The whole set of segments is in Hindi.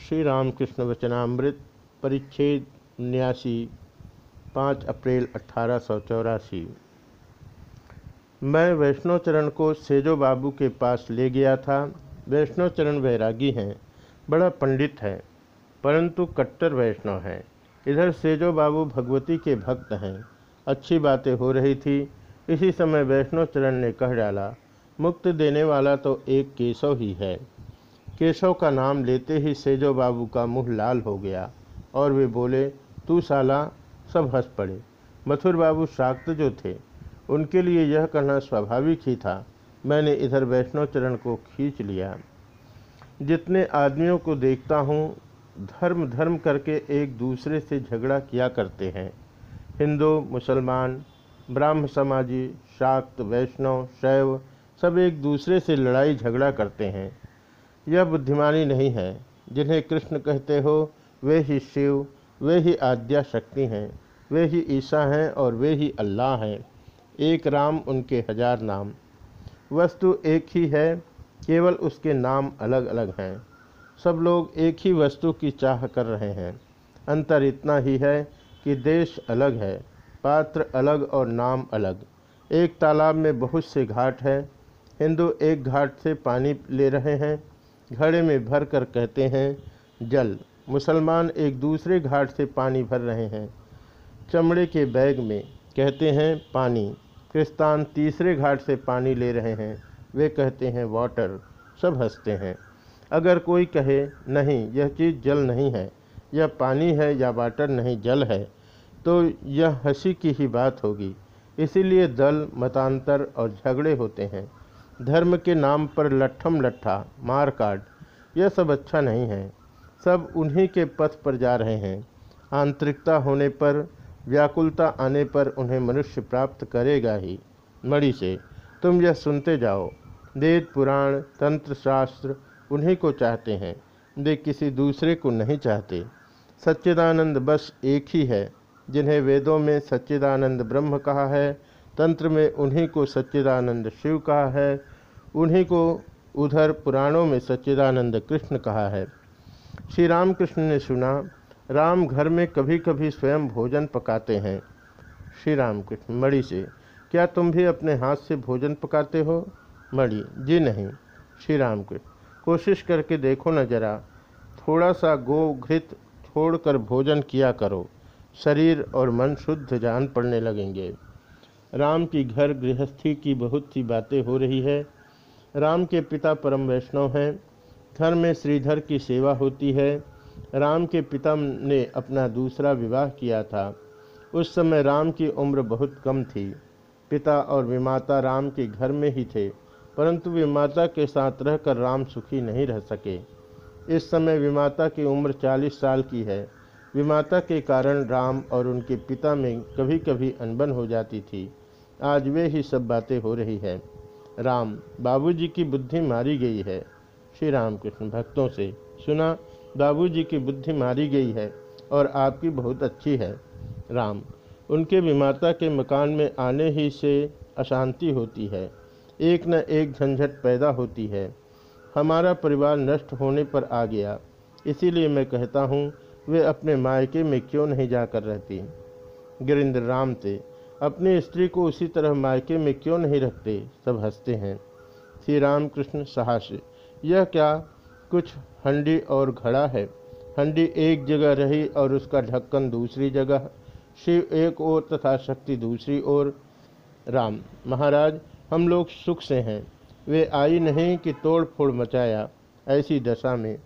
श्री रामकृष्ण वचनामृत परिच्छेद उन्यासी, पाँच अप्रैल अठारह सौ चौरासी। मैं वैष्णोचरण को सेजो बाबू के पास ले गया था। वैष्णोचरण वैरागी हैं, बड़ा पंडित है, परंतु कट्टर वैष्णव है। इधर सेजो बाबू भगवती के भक्त हैं, अच्छी बातें हो रही थी। इसी समय वैष्णोचरण ने कह डाला, मुक्त देने वाला तो एक केशव ही है। केशव का नाम लेते ही सेजो बाबू का मुँह लाल हो गया और वे बोले, तू साला, सब हंस पड़े। मथुर बाबू शाक्त जो थे, उनके लिए यह कहना स्वाभाविक ही था। मैंने इधर वैष्णव चरण को खींच लिया। जितने आदमियों को देखता हूँ, धर्म धर्म करके एक दूसरे से झगड़ा किया करते हैं। हिंदू, मुसलमान, ब्राह्म समाजी, शाक्त, वैष्णव, शैव, सब एक दूसरे से लड़ाई झगड़ा करते हैं। यह बुद्धिमानी नहीं है। जिन्हें कृष्ण कहते हो, वे ही शिव, वे ही आद्या शक्ति हैं, वे ही ईसा हैं और वे ही अल्लाह हैं। एक राम, उनके हज़ार नाम। वस्तु एक ही है, केवल उसके नाम अलग अलग हैं। सब लोग एक ही वस्तु की चाह कर रहे हैं। अंतर इतना ही है कि देश अलग है, पात्र अलग और नाम अलग। एक तालाब में बहुत से घाट हैं। हिंदू एक घाट से पानी ले रहे हैं घड़े में भर कर कहते हैं, जल, मुसलमान एक दूसरे घाट से पानी भर रहे हैं। चमड़े के बैग में कहते हैं, पानी, क्रिस्तान तीसरे घाट से पानी ले रहे हैं। वे कहते हैं, वाटर, सब हँसते हैं। अगर कोई कहे, नहीं, यह चीज़ जल नहीं है, यह पानी है या वाटर नहीं, जल है तो यह हँसी की ही बात होगी। इसीलिए दल, मतांतर और झगड़े होते हैं। धर्म के नाम पर लट्ठम लट्ठा, मार काट, यह सब अच्छा नहीं है। सब उन्हीं के पथ पर जा रहे हैं। आंतरिकता होने पर, व्याकुलता आने पर उन्हें मनुष्य प्राप्त करेगा ही। मणि से, तुम यह सुनते जाओ। वेद, पुराण, तंत्र, शास्त्र उन्हीं को चाहते हैं। वे किसी दूसरे को नहीं चाहते। सच्चिदानंद बस एक ही है, जिन्हें वेदों में सच्चिदानंद ब्रह्म कहा है। तंत्र में उन्हीं को सच्चिदानंद शिव कहा है, उन्हीं को उधर पुराणों में सच्चिदानंद कृष्ण कहा है। श्री रामकृष्ण ने सुना, राम घर में कभी कभी स्वयं भोजन पकाते हैं। श्री रामकृष्ण, मणि से, क्या तुम भी अपने हाथ से भोजन पकाते हो? मणि, जी नहीं। श्री रामकृष्ण, कोशिश करके देखो न जरा थोड़ा सा गो घृत छोड़कर भोजन किया करो, शरीर और मन शुद्ध जान पड़ने लगेंगे। राम की घर गृहस्थी की बहुत सी बातें हो रही है। राम के पिता परम वैष्णव हैं। घर में श्रीधर की सेवा होती है। राम के पिता ने अपना दूसरा विवाह किया था। उस समय राम की उम्र बहुत कम थी। पिता और विमाता राम के घर में ही थे, परंतु विमाता के साथ रहकर राम सुखी नहीं रह सके। इस समय विमाता की उम्र चालीस साल की है। विमाता के कारण राम और उनके पिता में कभी कभी अनबन हो जाती थी। आज वे ही सब बातें हो रही है। राम, बाबूजी की बुद्धि मारी गई है। श्री राम कृष्ण भक्तों से, सुना, बाबूजी की बुद्धि मारी गई है और आपकी बहुत अच्छी है। राम, उनके विमाता के मकान में आने ही से अशांति होती है। एक न एक झंझट पैदा होती है। हमारा परिवार नष्ट होने पर आ गया। इसीलिए मैं कहता हूँ, वे अपने मायके में क्यों नहीं जाकर रहती? गिरिंद्र राम से अपनी स्त्री को उसी तरह मायके में क्यों नहीं रखते? सब हँसते हैं। श्री रामकृष्ण साहस यह क्या कुछ हंडी और घड़ा है? हंडी एक जगह रही और उसका ढक्कन दूसरी जगह, शिव एक ओर तथा शक्ति दूसरी ओर। राम, महाराज, हम लोग सुख से हैं। वे आई नहीं कि तोड़ फोड़ मचाया ऐसी दशा में।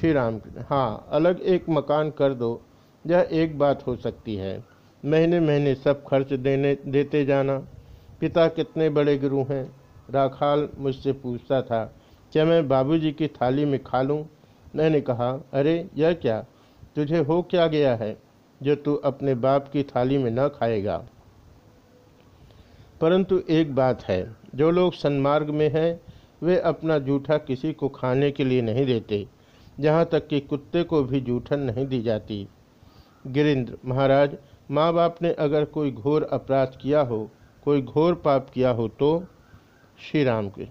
श्री राम हाँ अलग एक मकान कर दो। यह एक बात हो सकती है। महीने महीने सब खर्च देने, देते जाना। पिता कितने बड़े गुरु हैं। राखाल मुझसे पूछता था, क्या मैं बाबूजी की थाली में खा लूँ? मैंने कहा, अरे, यह क्या? तुझे हो क्या गया है, जो तू अपने बाप की थाली में न खाएगा? परंतु एक बात है, जो लोग सन्मार्ग में हैं, वे अपना जूठा किसी को खाने के लिए नहीं देते, जहाँ तक कि कुत्ते को भी जूठन नहीं दी जाती। गिरिंद्र, महाराज माँ बाप ने अगर कोई घोर अपराध किया हो, कोई घोर पाप किया हो तो श्री राम के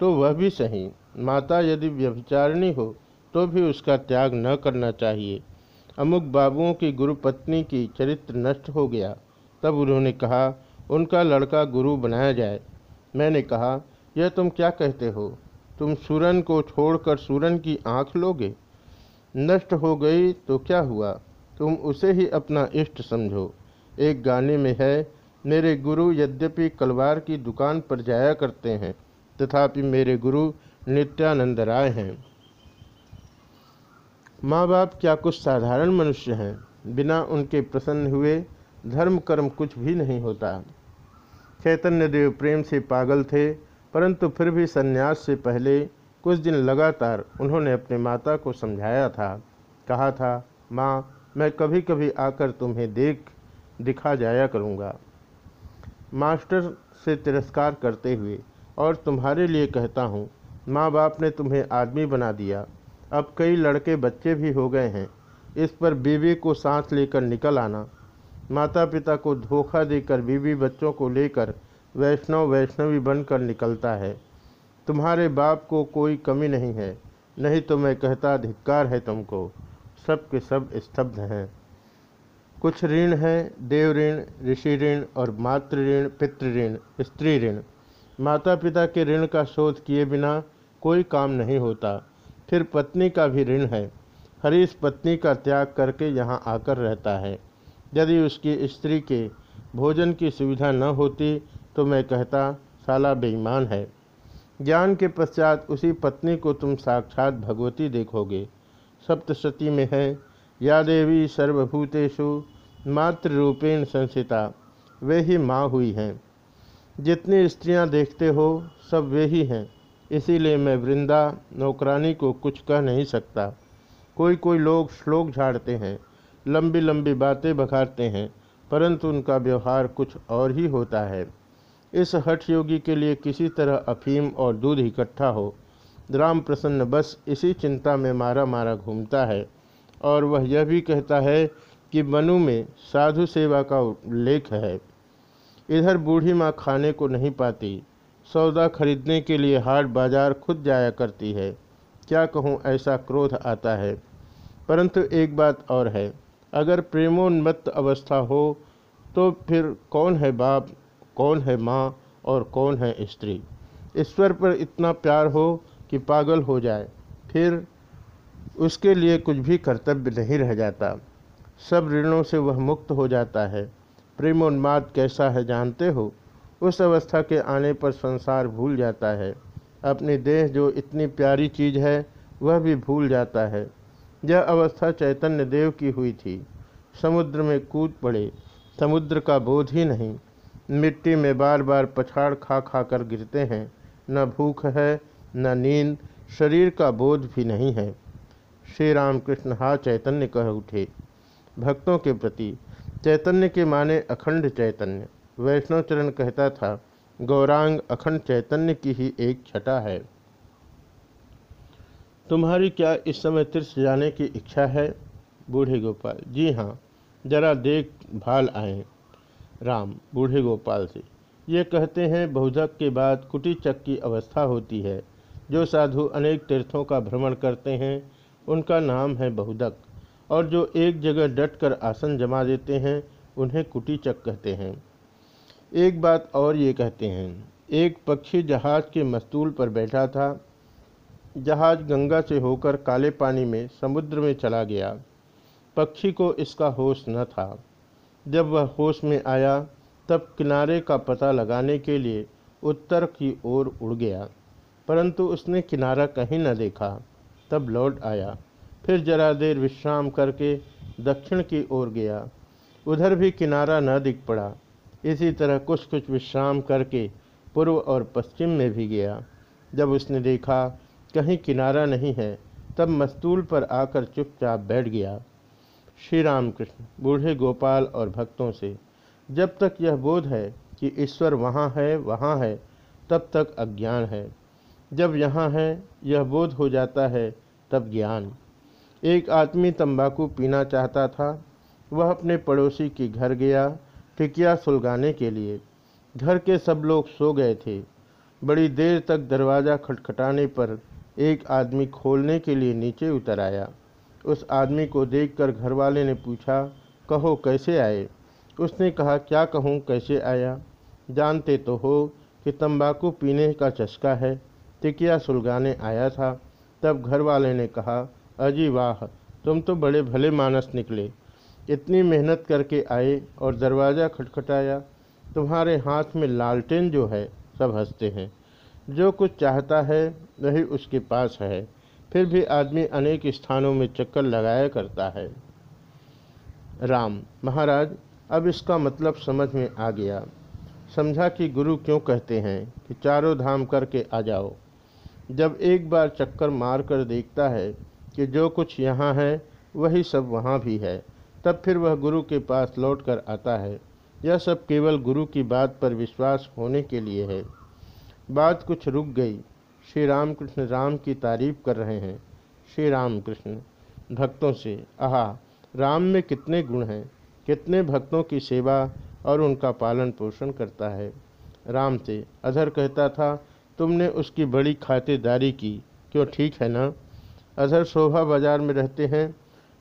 तो वह भी सही। माता यदि व्यभिचारिणी हो तो भी उसका त्याग न करना चाहिए। अमुक बाबुओं की गुरु पत्नी की चरित्र नष्ट हो गया। तब उन्होंने कहा, उनका लड़का गुरु बनाया जाए। मैंने कहा, यह तुम क्या कहते हो? तुम सूरन को छोड़कर सूरन की आँख लोगे? नष्ट हो गई तो क्या हुआ? तुम उसे ही अपना इष्ट समझो। एक गाने में है, मेरे गुरु यद्यपि कलवार की दुकान पर जाया करते हैं, तथापि मेरे गुरु नित्यानंद राय हैं। माँ बाप क्या कुछ साधारण मनुष्य हैं? बिना उनके प्रसन्न हुए धर्म कर्म कुछ भी नहीं होता। चैतन्य देव प्रेम से पागल थे, परंतु फिर भी सन्यास से पहले कुछ दिन लगातार उन्होंने अपने माता को समझाया था। कहा था, माँ मैं कभी कभी आकर तुम्हें देख, दिखा जाया करूँगा। मास्टर से तिरस्कार करते हुए, और तुम्हारे लिए कहता हूँ माँ बाप ने तुम्हें आदमी बना दिया। अब कई लड़के बच्चे भी हो गए हैं। इस पर बीवी को सांस लेकर निकल आना। माता पिता को धोखा देकर बीवी बच्चों को लेकर वैष्णव वैष्णवी बनकर निकलता है। तुम्हारे बाप को कोई कमी नहीं है, नहीं तो मैं कहता धिक्कार है तुमको। सब के सब स्तब्ध हैं। कुछ ऋण है, देव ऋण, ऋषि ऋण और मातृ ऋण, पितृ ऋण, स्त्री ऋण। माता पिता के ऋण का शोध किए बिना कोई काम नहीं होता। फिर पत्नी का भी ऋण है। हरीश पत्नी का त्याग करके यहाँ आकर रहता है। यदि उसकी स्त्री के भोजन की सुविधा न होती तो मैं कहता, साला बेईमान है। ज्ञान के पश्चात उसी पत्नी को तुम साक्षात भगवती देखोगे। सप्तशती में है। या देवी सर्वभूतेषु मातृरूपेण संसिता, वे ही माँ हुई हैं। जितनी स्त्रियाँ देखते हो, सब वे ही हैं। इसीलिए मैं वृंदा, नौकरानी को कुछ कह नहीं सकता। कोई कोई लोग श्लोक झाड़ते हैं लंबी लंबी बातें बखारते हैं, परंतु उनका व्यवहार कुछ और ही होता है। इस हठ योगी के लिए किसी तरह अफीम और दूध इकट्ठा हो राम प्रसन्न बस इसी चिंता में मारा मारा घूमता है और वह यह भी कहता है कि मनु में साधु सेवा का उल्लेख है। इधर बूढ़ी माँ खाने को नहीं पाती, सौदा खरीदने के लिए हाट बाज़ार खुद जाया करती है। क्या कहूँ, ऐसा क्रोध आता है। परंतु एक बात और है, अगर प्रेमोन्मत्त अवस्था हो तो फिर कौन है बाप, कौन है माँ और कौन है स्त्री? ईश्वर पर इतना प्यार हो कि पागल हो जाए। फिर उसके लिए कुछ भी कर्तव्य नहीं रह जाता। सब ऋणों से वह मुक्त हो जाता है। प्रेमोन्माद कैसा है जानते हो? उस अवस्था के आने पर संसार भूल जाता है। अपनी देह जो इतनी प्यारी चीज़ है, वह भी भूल जाता है। यह अवस्था चैतन्य देव की हुई थी। समुद्र में कूद पड़े। समुद्र का बोध ही नहीं। मिट्टी में बार बार पछाड़ खा खा कर गिरते हैं। न भूख है न नींद, शरीर का बोध भी नहीं है। श्री रामकृष्ण हा चैतन्य कह उठे। भक्तों के प्रति चैतन्य के माने अखंड चैतन्य। वैष्णव चरण कहता था, गौरांग, अखंड चैतन्य की ही एक छटा है। तुम्हारी क्या इस समय तीर्थ जाने की इच्छा है? बूढ़े गोपाल, जी हाँ जरा देख भाल आए। राम, बूढ़े गोपाल से, ये कहते हैं बहुधक के बाद कुटी चक की अवस्था होती है। जो साधु अनेक तीर्थों का भ्रमण करते हैं, उनका नाम है बहुदक। और जो एक जगह डटकर आसन जमा देते हैं, उन्हें कुटीचक कहते हैं। एक बात और ये कहते हैं, एक पक्षी जहाज़ के मस्तूल पर बैठा था। जहाज़ गंगा से होकर काले पानी में, समुद्र में चला गया। पक्षी को इसका होश न था। जब वह होश में आया, तब किनारे का पता लगाने के लिए उत्तर की ओर उड़ गया। परंतु उसने किनारा कहीं न देखा। तब लौट आया। फिर जरा देर विश्राम करके दक्षिण की ओर गया। उधर भी किनारा न दिख पड़ा। इसी तरह कुछ कुछ विश्राम करके पूर्व और पश्चिम में भी गया। जब उसने देखा कहीं किनारा नहीं है, तब मस्तूल पर आकर चुपचाप बैठ गया। श्री राम कृष्ण बूढ़े गोपाल और भक्तों से, जब तक यह बोध है कि ईश्वर वहाँ है वहाँ है, तब तक अज्ञान है। जब यहाँ है, यह बोध हो जाता है, तब ज्ञान। एक आदमी तंबाकू पीना चाहता था। वह अपने पड़ोसी के घर गया टिकिया सुलगाने के लिए। घर के सब लोग सो गए थे। बड़ी देर तक दरवाज़ा खटखटाने पर एक आदमी खोलने के लिए नीचे उतर आया। उस आदमी को देखकर घरवाले ने पूछा, कहो, कैसे आए? उसने कहा, क्या कहूँ, कैसे आया? जानते तो हो कि तंबाकू पीने का चस्का है। टिकिया सुलगाने आया था। तब घर वाले ने कहा, अजी वाह, तुम तो बड़े भले मानस निकले। इतनी मेहनत करके आए और दरवाज़ा खटखटाया। तुम्हारे हाथ में लालटेन जो है, सब हँसते हैं। जो कुछ चाहता है, वही उसके पास है। फिर भी आदमी अनेक स्थानों में चक्कर लगाया करता है। राम, महाराज, अब इसका मतलब समझ में आ गया। समझा कि गुरु क्यों कहते हैं कि चारों धाम करके आ जाओ। जब एक बार चक्कर मार कर देखता है कि जो कुछ यहाँ है, वही सब वहाँ भी है। तब फिर वह गुरु के पास लौट कर आता है। यह सब केवल गुरु की बात पर विश्वास होने के लिए है। बात कुछ रुक गई। श्री रामकृष्ण राम की तारीफ़ कर रहे हैं। श्री रामकृष्ण, भक्तों से, आहा, राम में कितने गुण हैं, कितने भक्तों की सेवा और उनका पालन पोषण करता है। राम से अधर कहता था तुमने उसकी बड़ी खातिरदारी की। क्यों, ठीक है ना? अधर शोभा बाज़ार में रहते हैं।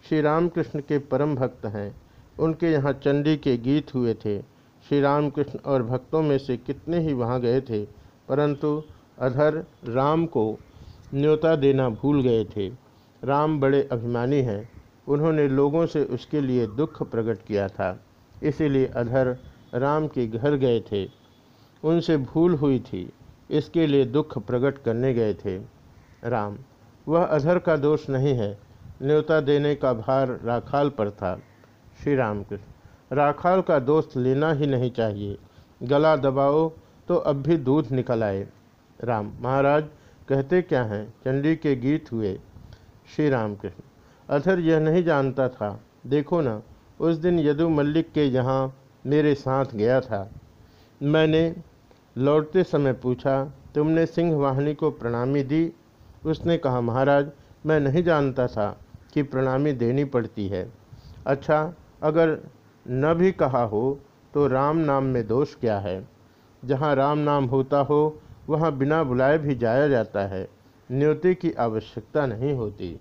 श्री रामकृष्ण के परम भक्त हैं। उनके यहाँ चंडी के गीत हुए थे। श्री रामकृष्ण और भक्तों में से कितने ही वहाँ गए थे, परंतु अधर राम को न्योता देना भूल गए थे। राम बड़े अभिमानी हैं। उन्होंने लोगों से उसके लिए दुख प्रकट किया था। इसीलिए अधर राम के घर गए थे। उनसे भूल हुई थी। इसके लिए दुख प्रकट करने गए थे। राम, वह अधर का दोष नहीं है। न्योता देने का भार राखाल पर था। श्री राम कृष्ण राखाल का दोष लेना ही नहीं चाहिए। गला दबाओ तो अब भी दूध निकल आए। राम, महाराज, कहते क्या हैं? चंडी के गीत हुए। श्री राम कृष्ण अधर यह नहीं जानता था। देखो ना, उस दिन यदु मल्लिक के यहाँ मेरे साथ गया था। मैंने लौटते समय पूछा, तुमने सिंह वाहिनी को प्रणामी दी? उसने कहा, महाराज, मैं नहीं जानता था कि प्रणामी देनी पड़ती है। अच्छा अगर न भी कहा हो तो राम नाम में दोष क्या है? जहाँ राम नाम होता हो, वहाँ बिना बुलाए भी जाया जाता है। न्योते की आवश्यकता नहीं होती।